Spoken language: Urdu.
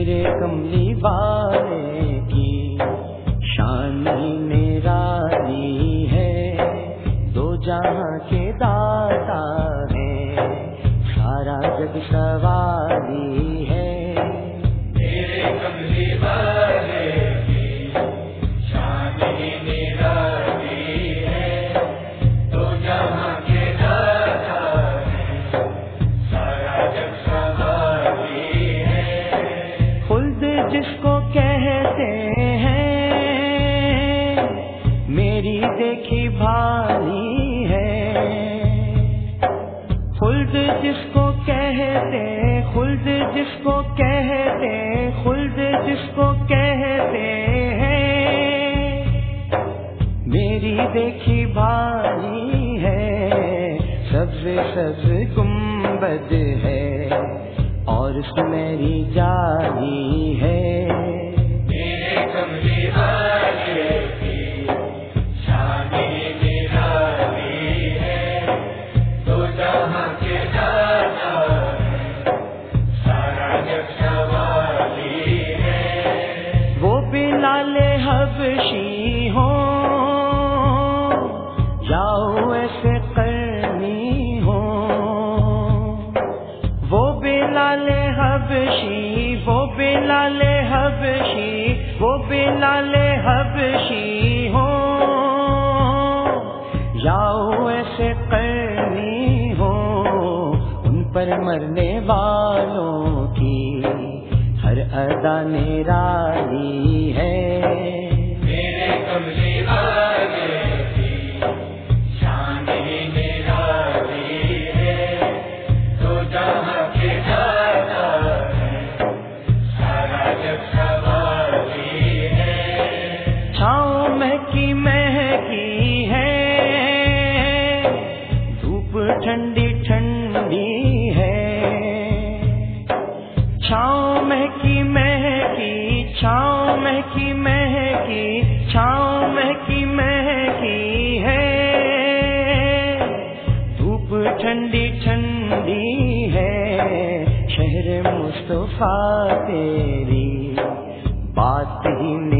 میرے کملی والے کی شان میرا ہے۔ دو جہاں کے داتا ہے سارا جگ سواری ہے۔ میرے کملی والے جس کو کہتے ہیں، میری دیکھی بھاری ہے۔ خلد جس کو کہتے، خلد جس کو کہتے، خلد جس کو کہتے ہیں۔ میری دیکھی بھاری ہے سبز سبز گنبد ہے، اور سنہری جاری ہے۔ بلال حبشی ہو جاؤ ایسے کرنی ہو وہ بلال حبشی، وہ بلال حبشی، وہ بلال حبشی ہو جاؤ ایسے کرنی ہو ان پر مرنے والوں کی ہر ادا نرالی۔ ٹھنڈی ہے۔ چھاؤں مہکی مہکی، چھاؤں مہکی مہکی، چھاؤں مہکی مہکی ہے۔ دھوپ ٹھنڈی ٹھنڈی ہے، شہر مصطفیٰ تیری بات ہی